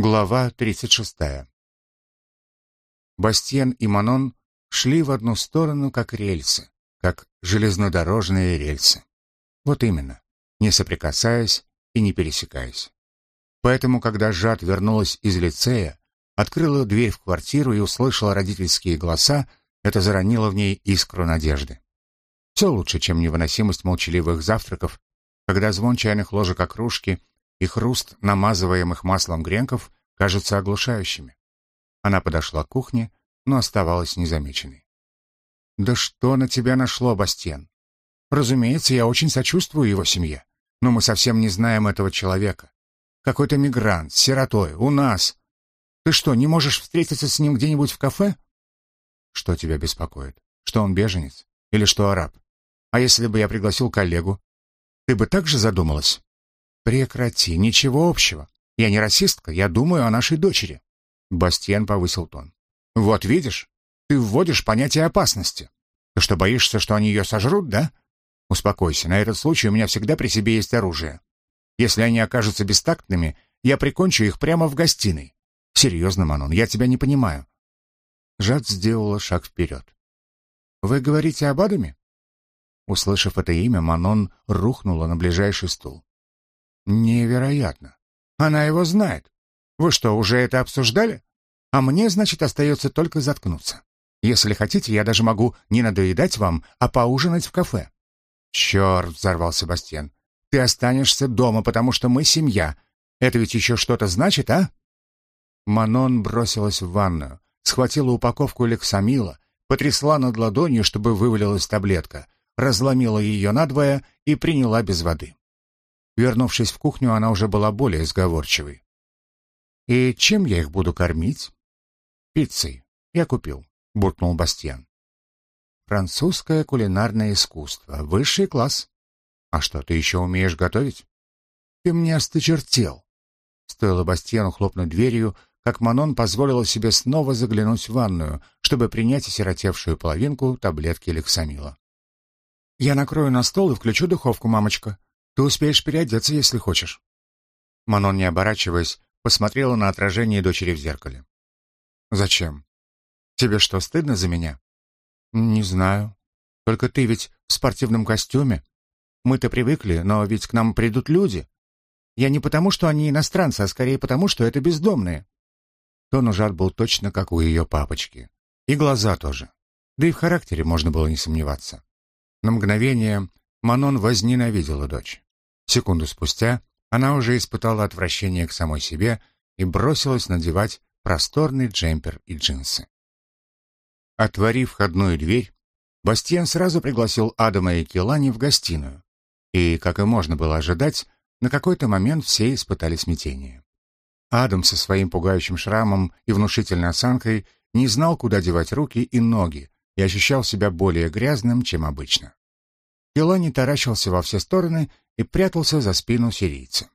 Глава 36. Бастиен и Манон шли в одну сторону, как рельсы, как железнодорожные рельсы. Вот именно, не соприкасаясь и не пересекаясь. Поэтому, когда Жад вернулась из лицея, открыла дверь в квартиру и услышала родительские голоса, это заронило в ней искру надежды. Все лучше, чем невыносимость молчаливых завтраков, когда звон чайных ложек о кружки и хруст намазываемых маслом гренков кажутся оглушающими. Она подошла к кухне, но оставалась незамеченной. «Да что на тебя нашло, Бастен? Разумеется, я очень сочувствую его семье, но мы совсем не знаем этого человека. Какой-то мигрант, сиротой, у нас. Ты что, не можешь встретиться с ним где-нибудь в кафе?» «Что тебя беспокоит? Что он беженец? Или что араб? А если бы я пригласил коллегу? Ты бы так же задумалась?» «Прекрати, ничего общего. Я не расистка, я думаю о нашей дочери». Бастиен повысил тон. «Вот видишь, ты вводишь понятие опасности. Ты что, боишься, что они ее сожрут, да? Успокойся, на этот случай у меня всегда при себе есть оружие. Если они окажутся бестактными, я прикончу их прямо в гостиной. Серьезно, Манон, я тебя не понимаю». Жад сделала шаг вперед. «Вы говорите об Адаме?» Услышав это имя, Манон рухнула на ближайший стул. Невероятно. Она его знает. Вы что, уже это обсуждали? А мне, значит, остается только заткнуться. Если хотите, я даже могу не надоедать вам, а поужинать в кафе. Черт, взорвал Себастьян. Ты останешься дома, потому что мы семья. Это ведь еще что-то значит, а? Манон бросилась в ванную, схватила упаковку лексамила, потрясла над ладонью, чтобы вывалилась таблетка, разломила ее надвое и приняла без воды. Вернувшись в кухню, она уже была более сговорчивой. «И чем я их буду кормить?» «Пиццей. Я купил», — буркнул Бастьян. «Французское кулинарное искусство. Высший класс. А что, ты еще умеешь готовить?» «Ты мне осточертел». Стоило Бастьяну хлопнуть дверью, как Манон позволила себе снова заглянуть в ванную, чтобы принять осиротевшую половинку таблетки лексамила. «Я накрою на стол и включу духовку, мамочка», ты успеешь переодеться, если хочешь. Манон, не оборачиваясь, посмотрела на отражение дочери в зеркале. Зачем? Тебе что, стыдно за меня? Не знаю. Только ты ведь в спортивном костюме. Мы-то привыкли, но ведь к нам придут люди. Я не потому, что они иностранцы, а скорее потому, что это бездомные. Тон у Жад был точно как у ее папочки. И глаза тоже. Да и в характере можно было не сомневаться. На мгновение Манон возненавидела дочь. Секунду спустя она уже испытала отвращение к самой себе и бросилась надевать просторный джемпер и джинсы. Отворив входную дверь, Бастиен сразу пригласил Адама и Келани в гостиную. И, как и можно было ожидать, на какой-то момент все испытали смятение. Адам со своим пугающим шрамом и внушительной осанкой не знал, куда девать руки и ноги, и ощущал себя более грязным, чем обычно. Келани таращился во все стороны и прятался за спину сирийца.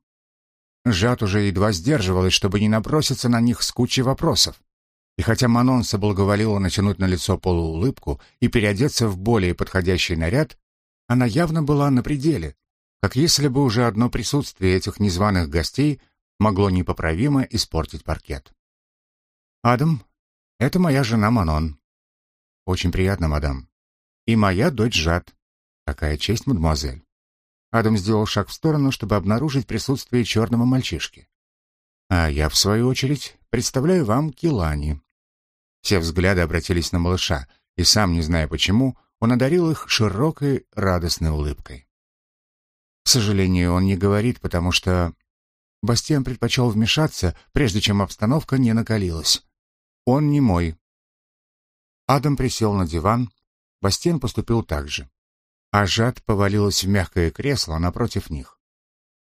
Жат уже едва сдерживалась, чтобы не наброситься на них с кучей вопросов. И хотя Манон соблаговолила натянуть на лицо полуулыбку и переодеться в более подходящий наряд, она явно была на пределе, как если бы уже одно присутствие этих незваных гостей могло непоправимо испортить паркет. «Адам, это моя жена Манон». «Очень приятно, мадам. И моя дочь Жат. Какая честь, мадемуазель». Адам сделал шаг в сторону, чтобы обнаружить присутствие черного мальчишки. А я, в свою очередь, представляю вам Килани. Все взгляды обратились на малыша, и сам, не зная почему, он одарил их широкой, радостной улыбкой. К сожалению, он не говорит, потому что... Бастиан предпочел вмешаться, прежде чем обстановка не накалилась. Он не мой. Адам присел на диван, Бастиан поступил так же а Жад повалилась в мягкое кресло напротив них.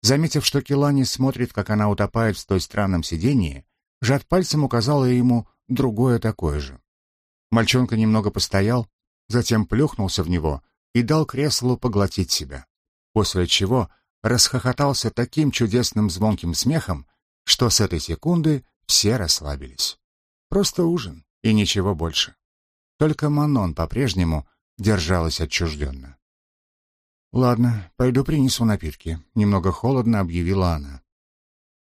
Заметив, что Келани смотрит, как она утопает в той странном сидении, Жад пальцем указала ему другое такое же. Мальчонка немного постоял, затем плюхнулся в него и дал креслу поглотить себя, после чего расхохотался таким чудесным звонким смехом, что с этой секунды все расслабились. Просто ужин и ничего больше. Только Манон по-прежнему держалась отчужденно. «Ладно, пойду принесу напитки», — немного холодно объявила она.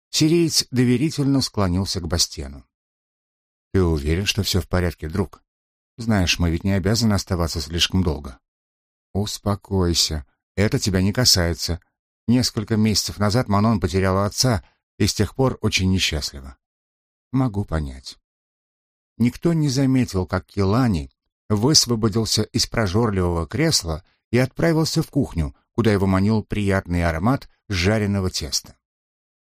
Сириец доверительно склонился к Бастену. «Ты уверен, что все в порядке, друг? Знаешь, мы ведь не обязаны оставаться слишком долго». «Успокойся. Это тебя не касается. Несколько месяцев назад Манон потеряла отца и с тех пор очень несчастлива. Могу понять». Никто не заметил, как Килани высвободился из прожорливого кресла отправился в кухню, куда его манил приятный аромат жареного теста.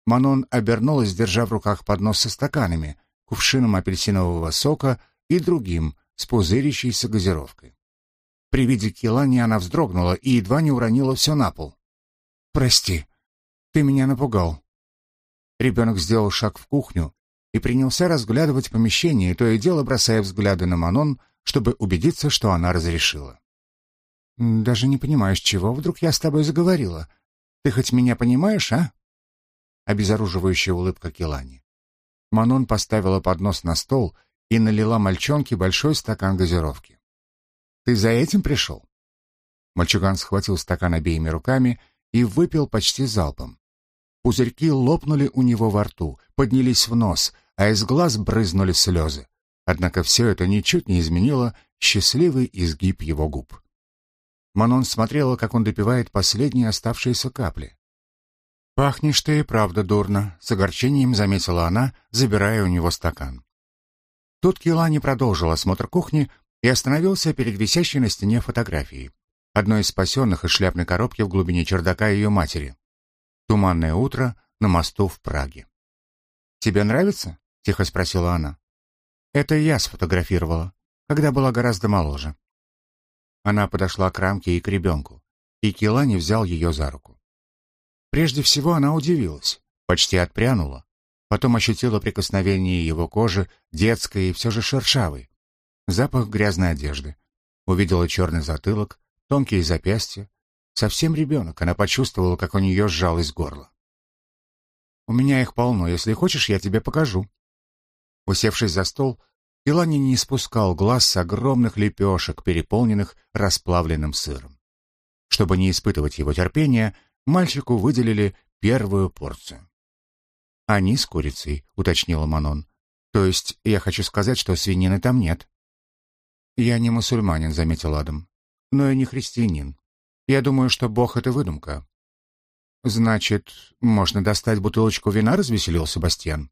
Манон обернулась, держа в руках поднос со стаканами, кувшином апельсинового сока и другим, с пузырящейся газировкой. При виде Килани она вздрогнула и едва не уронила все на пол. «Прости, ты меня напугал». Ребенок сделал шаг в кухню и принялся разглядывать помещение, то и дело бросая взгляды на Манон, чтобы убедиться, что она разрешила. «Даже не понимаю, с чего вдруг я с тобой заговорила. Ты хоть меня понимаешь, а?» Обезоруживающая улыбка Килани. Манон поставила поднос на стол и налила мальчонке большой стакан газировки. «Ты за этим пришел?» Мальчуган схватил стакан обеими руками и выпил почти залпом. Пузырьки лопнули у него во рту, поднялись в нос, а из глаз брызнули слезы. Однако все это ничуть не изменило счастливый изгиб его губ. Манон смотрела, как он допивает последние оставшиеся капли. «Пахнешь ты и правда дурно», — с огорчением заметила она, забирая у него стакан. Тут Килани продолжил осмотр кухни и остановился перед висящей на стене фотографией, одной из спасенных из шляпной коробки в глубине чердака ее матери. Туманное утро на мосту в Праге. «Тебе нравится?» — тихо спросила она. Это я сфотографировала, когда была гораздо моложе. Она подошла к рамке и к ребенку, и Килани взял ее за руку. Прежде всего она удивилась, почти отпрянула, потом ощутила прикосновение его кожи, детской и все же шершавой, запах грязной одежды, увидела черный затылок, тонкие запястья. Совсем ребенок, она почувствовала, как у нее сжалось горло. «У меня их полно, если хочешь, я тебе покажу», Усевшись за стол, Илани не спускал глаз с огромных лепешек, переполненных расплавленным сыром. Чтобы не испытывать его терпения, мальчику выделили первую порцию. «Они с курицей», — уточнила Манон. «То есть я хочу сказать, что свинины там нет». «Я не мусульманин», — заметил Адам. «Но и не христианин. Я думаю, что Бог — это выдумка». «Значит, можно достать бутылочку вина?» — развеселился Бастьян.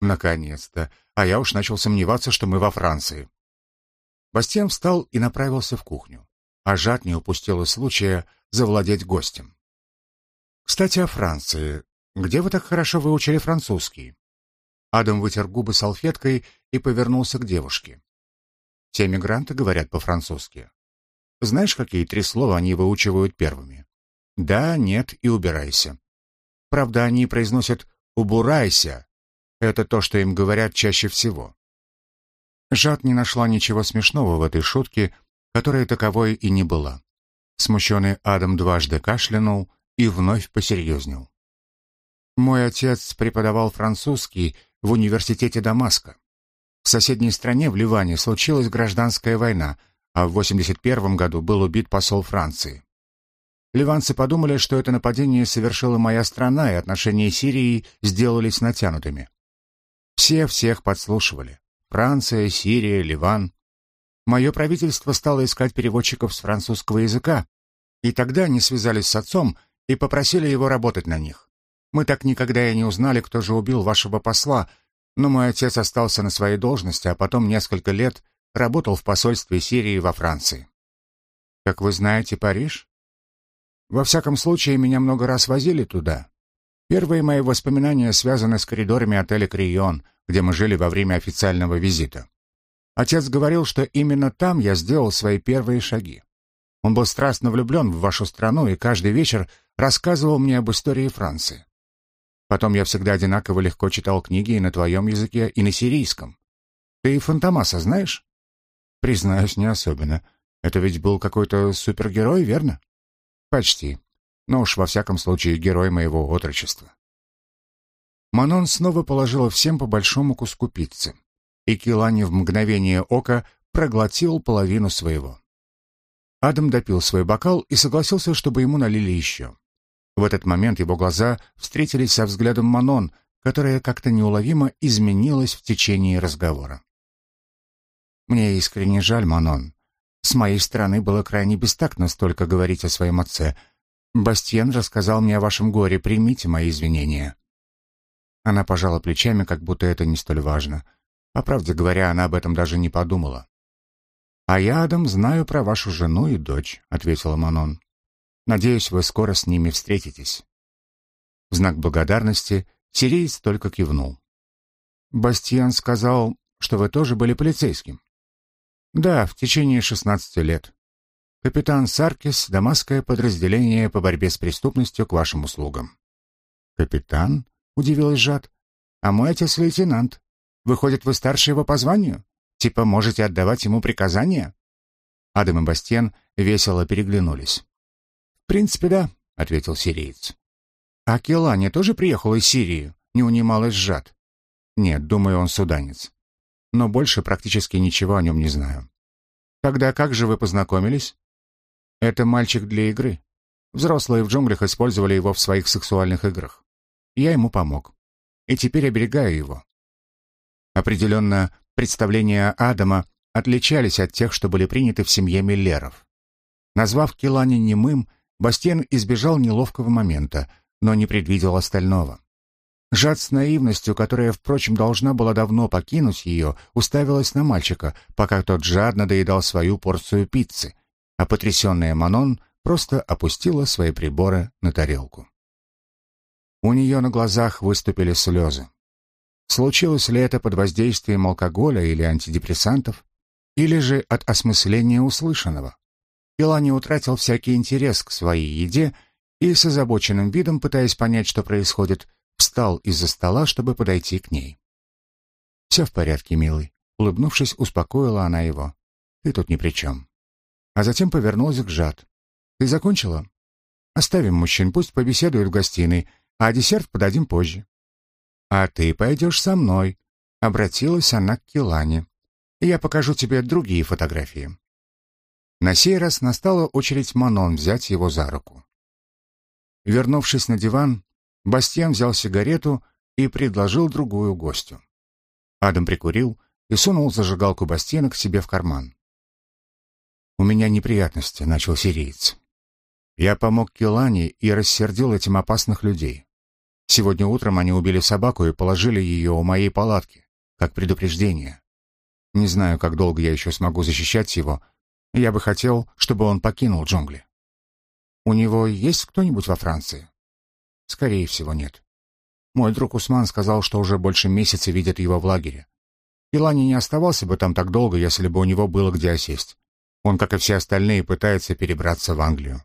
Наконец-то. А я уж начал сомневаться, что мы во Франции. Бастиан встал и направился в кухню. А Жат не упустила случая завладеть гостем. «Кстати, о Франции. Где вы так хорошо выучили французский?» Адам вытер губы салфеткой и повернулся к девушке. «Все мигранты говорят по-французски. Знаешь, какие три слова они выучивают первыми? Да, нет и убирайся. Правда, они произносят «убурайся», это то, что им говорят чаще всего. Жад не нашла ничего смешного в этой шутке, которая таковой и не была. Смущенный Адам дважды кашлянул и вновь посерьезнел. «Мой отец преподавал французский в университете Дамаска. В соседней стране, в Ливане, случилась гражданская война, а в 81 году был убит посол Франции. Ливанцы подумали, что это нападение совершила моя страна, и отношения с Сирией сделались натянутыми. Все всех подслушивали. Франция, Сирия, Ливан. Мое правительство стало искать переводчиков с французского языка, и тогда они связались с отцом и попросили его работать на них. Мы так никогда и не узнали, кто же убил вашего посла, но мой отец остался на своей должности, а потом несколько лет работал в посольстве Сирии во Франции. Как вы знаете, Париж? Во всяком случае, меня много раз возили туда. Первые мои воспоминания связаны с коридорами отеля «Крион», где мы жили во время официального визита. Отец говорил, что именно там я сделал свои первые шаги. Он был страстно влюблен в вашу страну и каждый вечер рассказывал мне об истории Франции. Потом я всегда одинаково легко читал книги и на твоем языке, и на сирийском. Ты Фантомаса знаешь? Признаюсь, не особенно. Это ведь был какой-то супергерой, верно? Почти но уж во всяком случае герой моего отрочества. Манон снова положила всем по большому куску пиццы, и Килани в мгновение ока проглотил половину своего. Адам допил свой бокал и согласился, чтобы ему налили еще. В этот момент его глаза встретились со взглядом Манон, которая как-то неуловимо изменилась в течение разговора. «Мне искренне жаль, Манон. С моей стороны было крайне бестактно столько говорить о своем отце. Бастьен рассказал мне о вашем горе, примите мои извинения». Она пожала плечами, как будто это не столь важно. По правде говоря, она об этом даже не подумала. «А я, Адам, знаю про вашу жену и дочь», — ответила Манон. «Надеюсь, вы скоро с ними встретитесь». В знак благодарности сириец только кивнул. «Бастьян сказал, что вы тоже были полицейским». «Да, в течение шестнадцати лет. Капитан Саркис, дамасское подразделение по борьбе с преступностью к вашим услугам». «Капитан?» — удивилась Жад. «А мой отец лейтенант. Выходит, вы старше его по званию? Типа можете отдавать ему приказания?» Адам и Бастиан весело переглянулись. «В принципе, да», — ответил сириец. «А Келани тоже приехал из Сирии?» — не унималась Жад. «Нет, думаю, он суданец. Но больше практически ничего о нем не знаю». «Тогда как же вы познакомились?» «Это мальчик для игры. Взрослые в джунглях использовали его в своих сексуальных играх. Я ему помог. И теперь оберегаю его. Определенно, представления Адама отличались от тех, что были приняты в семье Миллеров. Назвав Келани немым, Бастен избежал неловкого момента, но не предвидел остального. Жад с наивностью, которая, впрочем, должна была давно покинуть ее, уставилась на мальчика, пока тот жадно доедал свою порцию пиццы, а потрясенная Манон просто опустила свои приборы на тарелку. У нее на глазах выступили слезы. Случилось ли это под воздействием алкоголя или антидепрессантов, или же от осмысления услышанного? Пилани утратил всякий интерес к своей еде и с озабоченным видом, пытаясь понять, что происходит, встал из-за стола, чтобы подойти к ней. «Все в порядке, милый», — улыбнувшись, успокоила она его. «Ты тут ни при чем». А затем повернулась к Жад. «Ты закончила? Оставим мужчин, пусть побеседуют в гостиной, а десерт подадим позже. «А ты пойдешь со мной», — обратилась она к Килане. «Я покажу тебе другие фотографии». На сей раз настала очередь Манон взять его за руку. Вернувшись на диван, Бастьян взял сигарету и предложил другую гостю. Адам прикурил и сунул зажигалку Бастьяна к себе в карман. «У меня неприятности», — начал сириец. «Я помог Килане и рассердил этим опасных людей. Сегодня утром они убили собаку и положили ее у моей палатки, как предупреждение. Не знаю, как долго я еще смогу защищать его. Я бы хотел, чтобы он покинул джунгли. У него есть кто-нибудь во Франции? Скорее всего, нет. Мой друг Усман сказал, что уже больше месяца видят его в лагере. Илани не оставался бы там так долго, если бы у него было где осесть. Он, как и все остальные, пытается перебраться в Англию.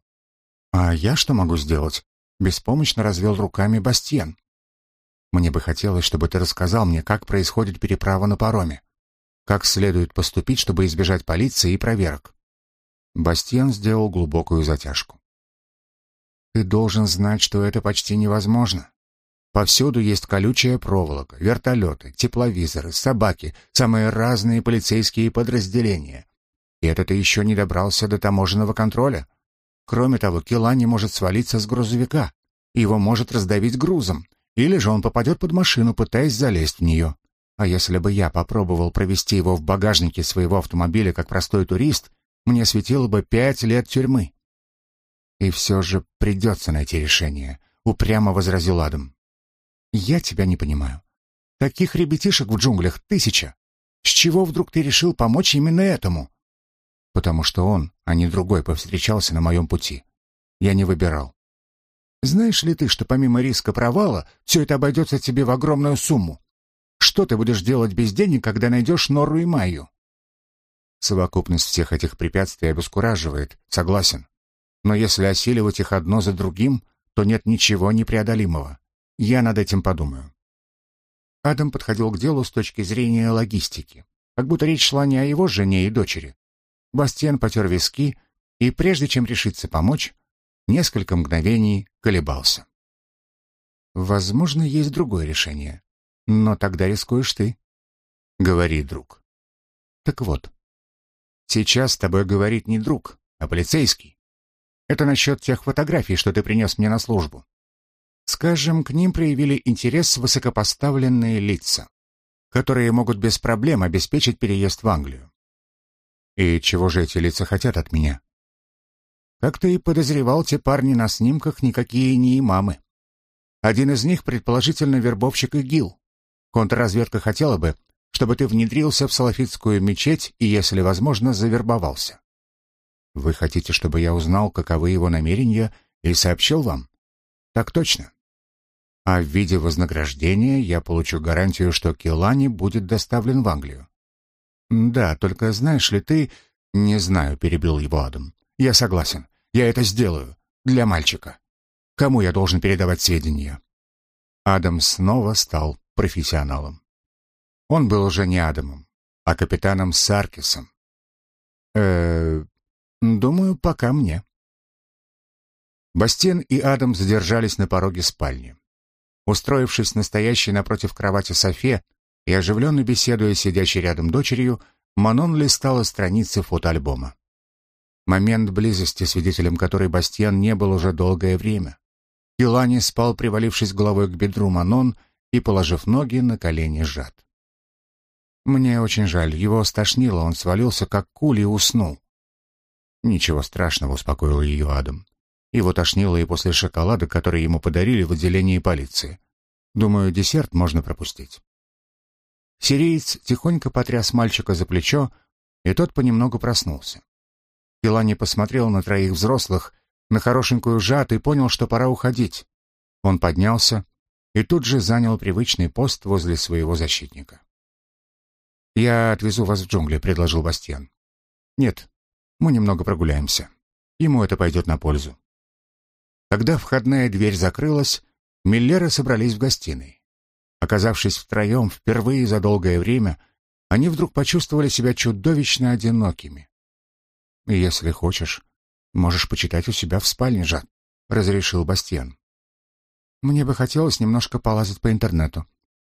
А я что могу сделать? Беспомощно развел руками Бастиен. Мне бы хотелось, чтобы ты рассказал мне, как происходит переправа на пароме. Как следует поступить, чтобы избежать полиции и проверок. Бастиен сделал глубокую затяжку. Ты должен знать, что это почти невозможно. Повсюду есть колючая проволока, вертолеты, тепловизоры, собаки, самые разные полицейские подразделения. И это ты еще не добрался до таможенного контроля. Кроме того, кила не может свалиться с грузовика. Его может раздавить грузом. Или же он попадет под машину, пытаясь залезть в нее. А если бы я попробовал провести его в багажнике своего автомобиля как простой турист, мне светило бы пять лет тюрьмы. И все же придется найти решение, упрямо возразил Адам. Я тебя не понимаю. Таких ребятишек в джунглях тысяча. С чего вдруг ты решил помочь именно этому? Потому что он, а не другой, повстречался на моем пути. Я не выбирал. Знаешь ли ты, что помимо риска провала, все это обойдется тебе в огромную сумму? Что ты будешь делать без денег, когда найдешь Нору и Майю? Совокупность всех этих препятствий обескураживает, согласен. Но если осиливать их одно за другим, то нет ничего непреодолимого. Я над этим подумаю. Адам подходил к делу с точки зрения логистики, как будто речь шла не о его жене и дочери, Бастиан потер виски и, прежде чем решиться помочь, несколько мгновений колебался. Возможно, есть другое решение, но тогда рискуешь ты. Говори, друг. Так вот, сейчас с тобой говорит не друг, а полицейский. Это насчет тех фотографий, что ты принес мне на службу. Скажем, к ним проявили интерес высокопоставленные лица, которые могут без проблем обеспечить переезд в Англию. И чего же эти лица хотят от меня? Как ты и подозревал, те парни на снимках никакие не имамы. Один из них, предположительно, вербовщик ИГИЛ. Контрразведка хотела бы, чтобы ты внедрился в салафитскую мечеть и, если возможно, завербовался. Вы хотите, чтобы я узнал, каковы его намерения, и сообщил вам? Так точно. А в виде вознаграждения я получу гарантию, что Килани будет доставлен в Англию. Да, только знаешь ли ты... Не знаю, перебил его Адам. Я согласен. Я это сделаю. Для мальчика. Кому я должен передавать сведения? Адам снова стал профессионалом. Он был уже не Адамом, а капитаном Саркисом. Э, думаю, пока мне. Бастен и Адам задержались на пороге спальни. Устроившись настоящей напротив кровати Софе и оживленно беседуя с сидящей рядом дочерью, Манон листала страницы фотоальбома. Момент близости, свидетелем которой Бастиан не был уже долгое время. Илани спал, привалившись головой к бедру Манон и положив ноги на колени жад. Мне очень жаль, его стошнило, он свалился как куль и уснул. Ничего страшного, успокоил ее Адам. Его тошнило и после шоколада, который ему подарили в отделении полиции. Думаю, десерт можно пропустить. Сириец тихонько потряс мальчика за плечо, и тот понемногу проснулся. Пилани посмотрел на троих взрослых, на хорошенькую Жат и понял, что пора уходить. Он поднялся и тут же занял привычный пост возле своего защитника. «Я отвезу вас в джунгли», — предложил Бастиан. «Нет, мы немного прогуляемся. Ему это пойдет на пользу». Когда входная дверь закрылась, Миллеры собрались в гостиной. Оказавшись втроем впервые за долгое время, они вдруг почувствовали себя чудовищно одинокими. «Если хочешь, можешь почитать у себя в спальне, Жан», — разрешил Бастиан. «Мне бы хотелось немножко полазать по интернету.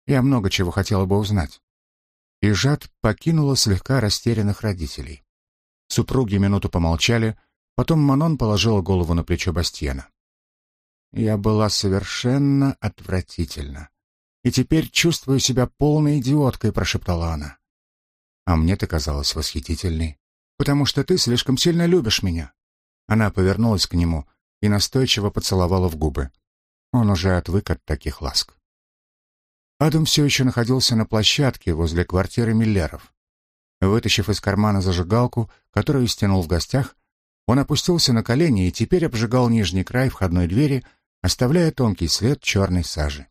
Я много чего хотела бы узнать». И Жад покинула слегка растерянных родителей. Супруги минуту помолчали, потом Манон положила голову на плечо Бастиена. Я была совершенно отвратительна. И теперь чувствую себя полной идиоткой, прошептала она. А мне ты казалась восхитительной, потому что ты слишком сильно любишь меня. Она повернулась к нему и настойчиво поцеловала в губы. Он уже отвык от таких ласк. Адам все еще находился на площадке возле квартиры Миллеров. Вытащив из кармана зажигалку, которую стянул в гостях, он опустился на колени и теперь обжигал нижний край входной двери, оставляя тонкий след черной сажи.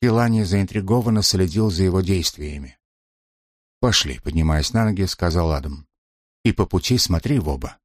Илани заинтригованно следил за его действиями. «Пошли», — поднимаясь на ноги, сказал Адам. «И по пути смотри в оба».